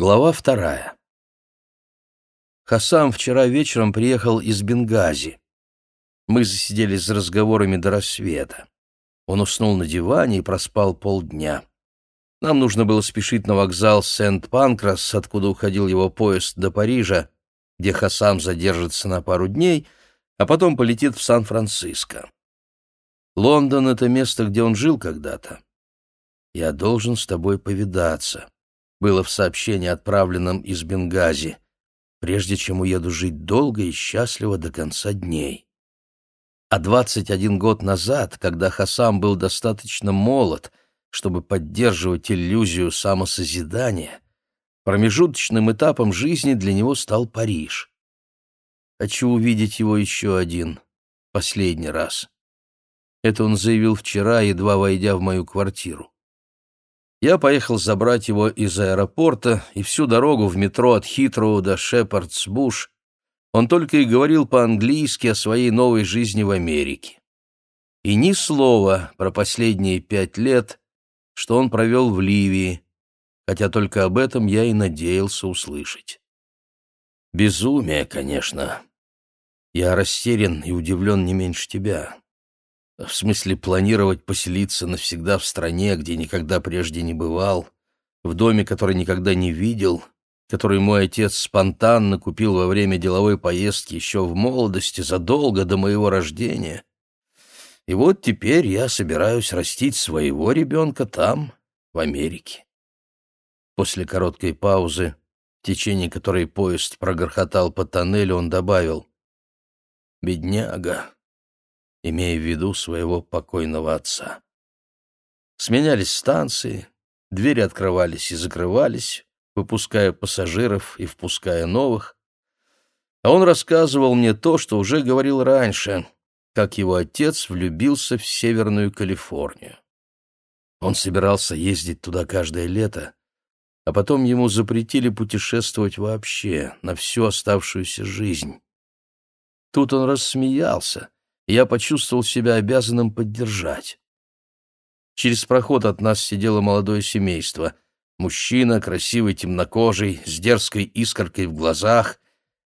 Глава вторая. Хасам вчера вечером приехал из Бенгази. Мы засиделись за разговорами до рассвета. Он уснул на диване и проспал полдня. Нам нужно было спешить на вокзал Сент-Панкрас, откуда уходил его поезд до Парижа, где Хасам задержится на пару дней, а потом полетит в Сан-Франциско. Лондон — это место, где он жил когда-то. Я должен с тобой повидаться было в сообщении, отправленном из Бенгази, прежде чем уеду жить долго и счастливо до конца дней. А 21 год назад, когда Хасам был достаточно молод, чтобы поддерживать иллюзию самосозидания, промежуточным этапом жизни для него стал Париж. Хочу увидеть его еще один, последний раз. Это он заявил вчера, едва войдя в мою квартиру. Я поехал забрать его из аэропорта, и всю дорогу в метро от Хитроу до Шепардс-Буш он только и говорил по-английски о своей новой жизни в Америке. И ни слова про последние пять лет, что он провел в Ливии, хотя только об этом я и надеялся услышать. Безумие, конечно. Я растерян и удивлен не меньше тебя. В смысле планировать поселиться навсегда в стране, где никогда прежде не бывал, в доме, который никогда не видел, который мой отец спонтанно купил во время деловой поездки еще в молодости, задолго до моего рождения. И вот теперь я собираюсь растить своего ребенка там, в Америке. После короткой паузы, в течение которой поезд прогорхотал по тоннелю, он добавил «Бедняга, имея в виду своего покойного отца. Сменялись станции, двери открывались и закрывались, выпуская пассажиров и впуская новых. А он рассказывал мне то, что уже говорил раньше, как его отец влюбился в Северную Калифорнию. Он собирался ездить туда каждое лето, а потом ему запретили путешествовать вообще, на всю оставшуюся жизнь. Тут он рассмеялся, я почувствовал себя обязанным поддержать. Через проход от нас сидело молодое семейство. Мужчина, красивый темнокожий, с дерзкой искоркой в глазах.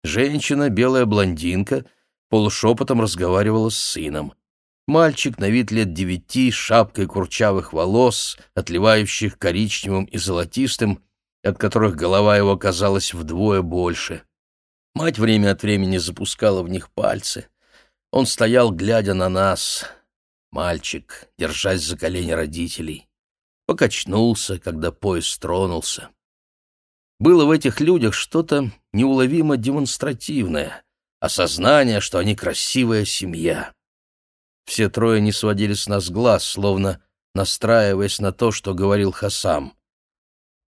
Женщина, белая блондинка, полушепотом разговаривала с сыном. Мальчик на вид лет девяти, с шапкой курчавых волос, отливающих коричневым и золотистым, от которых голова его казалась вдвое больше. Мать время от времени запускала в них пальцы. Он стоял, глядя на нас, мальчик, держась за колени родителей. Покачнулся, когда поезд тронулся. Было в этих людях что-то неуловимо демонстративное, осознание, что они красивая семья. Все трое не сводили с нас глаз, словно настраиваясь на то, что говорил Хасам.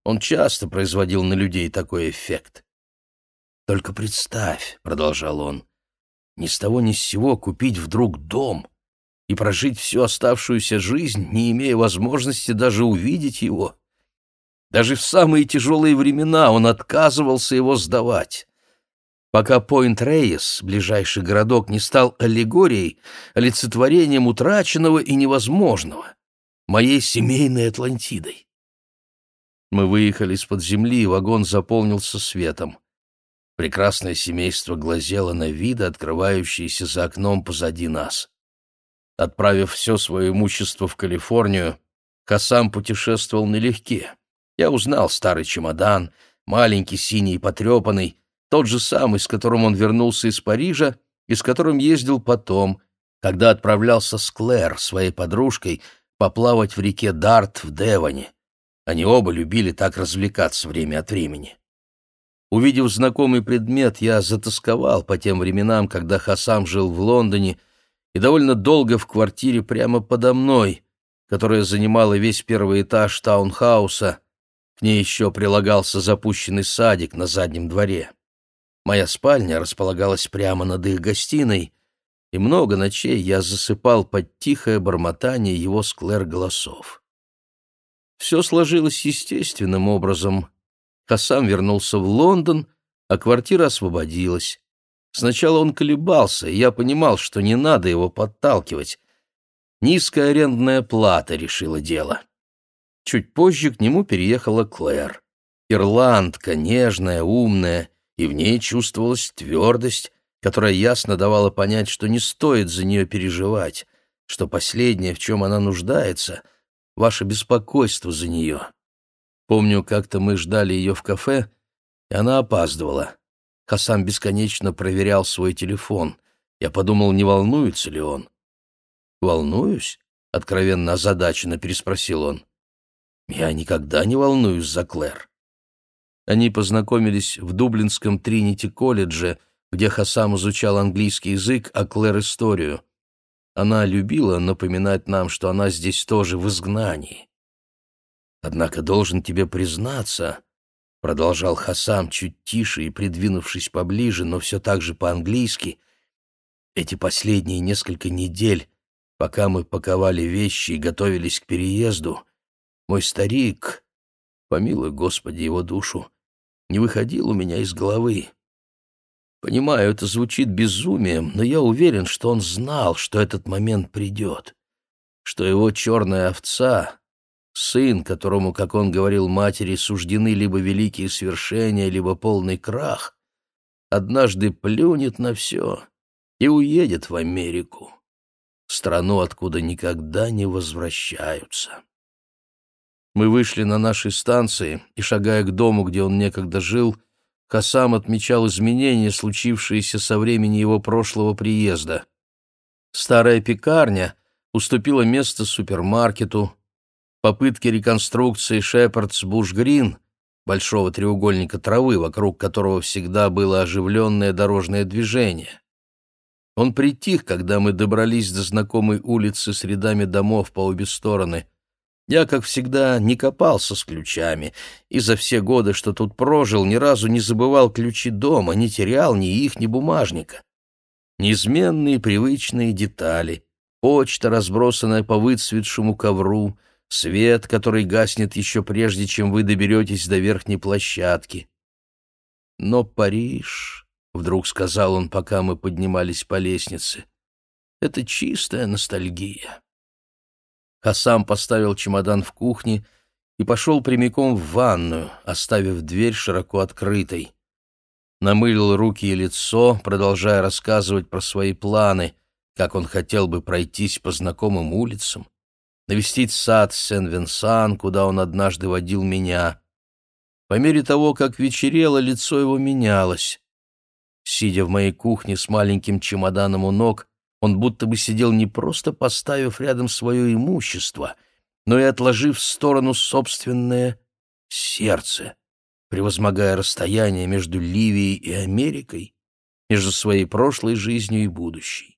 Он часто производил на людей такой эффект. «Только представь», — продолжал он, ни с того ни с сего купить вдруг дом и прожить всю оставшуюся жизнь, не имея возможности даже увидеть его. Даже в самые тяжелые времена он отказывался его сдавать. Пока Пойнт-Рейес, ближайший городок, не стал аллегорией, олицетворением утраченного и невозможного, моей семейной Атлантидой. Мы выехали из-под земли, и вагон заполнился светом. Прекрасное семейство глазело на виды, открывающиеся за окном позади нас. Отправив все свое имущество в Калифорнию, Хасам путешествовал налегке. Я узнал старый чемодан, маленький, синий и потрепанный, тот же самый, с которым он вернулся из Парижа и с которым ездил потом, когда отправлялся с Клэр, своей подружкой, поплавать в реке Дарт в Девоне. Они оба любили так развлекаться время от времени. Увидев знакомый предмет, я затасковал по тем временам, когда Хасам жил в Лондоне и довольно долго в квартире прямо подо мной, которая занимала весь первый этаж таунхауса. К ней еще прилагался запущенный садик на заднем дворе. Моя спальня располагалась прямо над их гостиной, и много ночей я засыпал под тихое бормотание его склер голосов. Все сложилось естественным образом — Хасам вернулся в Лондон, а квартира освободилась. Сначала он колебался, и я понимал, что не надо его подталкивать. Низкая арендная плата решила дело. Чуть позже к нему переехала Клэр. Ирландка, нежная, умная, и в ней чувствовалась твердость, которая ясно давала понять, что не стоит за нее переживать, что последнее, в чем она нуждается, — ваше беспокойство за нее. Помню, как-то мы ждали ее в кафе, и она опаздывала. Хасам бесконечно проверял свой телефон. Я подумал, не волнуется ли он. «Волнуюсь?» — откровенно озадаченно переспросил он. «Я никогда не волнуюсь за Клэр». Они познакомились в Дублинском Тринити-колледже, где Хасам изучал английский язык, а Клэр — историю. Она любила напоминать нам, что она здесь тоже в изгнании. «Однако должен тебе признаться», — продолжал Хасам чуть тише и придвинувшись поближе, но все так же по-английски, «эти последние несколько недель Пока мы паковали вещи и готовились к переезду, мой старик, помилуй Господи его душу, не выходил у меня из головы. Понимаю, это звучит безумием, но я уверен, что он знал, что этот момент придет, что его черная овца, сын, которому, как он говорил матери, суждены либо великие свершения, либо полный крах, однажды плюнет на все и уедет в Америку страну, откуда никогда не возвращаются. Мы вышли на нашей станции, и, шагая к дому, где он некогда жил, Хасам отмечал изменения, случившиеся со времени его прошлого приезда. Старая пекарня уступила место супермаркету, попытки реконструкции Шепардс Буш-Грин, большого треугольника травы, вокруг которого всегда было оживленное дорожное движение. Он притих, когда мы добрались до знакомой улицы с рядами домов по обе стороны. Я, как всегда, не копался с ключами, и за все годы, что тут прожил, ни разу не забывал ключи дома, не терял ни их, ни бумажника. Неизменные привычные детали, почта, разбросанная по выцветшему ковру, свет, который гаснет еще прежде, чем вы доберетесь до верхней площадки. Но Париж... — вдруг сказал он, пока мы поднимались по лестнице. «Это чистая ностальгия». Хасам поставил чемодан в кухне и пошел прямиком в ванную, оставив дверь широко открытой. Намылил руки и лицо, продолжая рассказывать про свои планы, как он хотел бы пройтись по знакомым улицам, навестить сад Сен-Венсан, куда он однажды водил меня. По мере того, как вечерело, лицо его менялось. Сидя в моей кухне с маленьким чемоданом у ног, он будто бы сидел не просто поставив рядом свое имущество, но и отложив в сторону собственное сердце, превозмогая расстояние между Ливией и Америкой, между своей прошлой жизнью и будущей.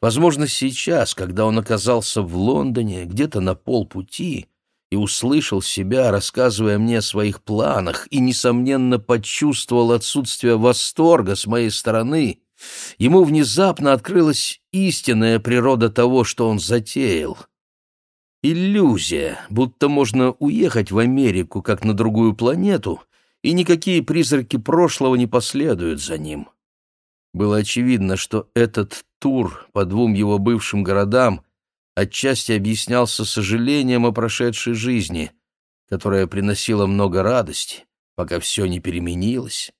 Возможно, сейчас, когда он оказался в Лондоне, где-то на полпути, и услышал себя, рассказывая мне о своих планах, и, несомненно, почувствовал отсутствие восторга с моей стороны, ему внезапно открылась истинная природа того, что он затеял. Иллюзия, будто можно уехать в Америку, как на другую планету, и никакие призраки прошлого не последуют за ним. Было очевидно, что этот тур по двум его бывшим городам — отчасти объяснялся сожалением о прошедшей жизни, которая приносила много радости, пока все не переменилось,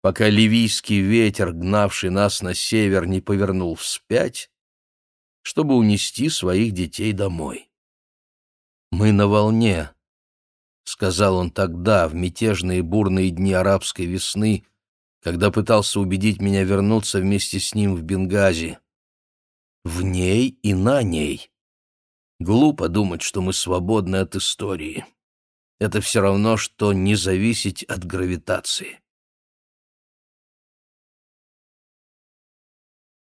пока ливийский ветер, гнавший нас на север, не повернул вспять, чтобы унести своих детей домой. «Мы на волне», — сказал он тогда, в мятежные бурные дни арабской весны, когда пытался убедить меня вернуться вместе с ним в Бенгази в ней и на ней. Глупо думать, что мы свободны от истории. Это все равно, что не зависеть от гравитации.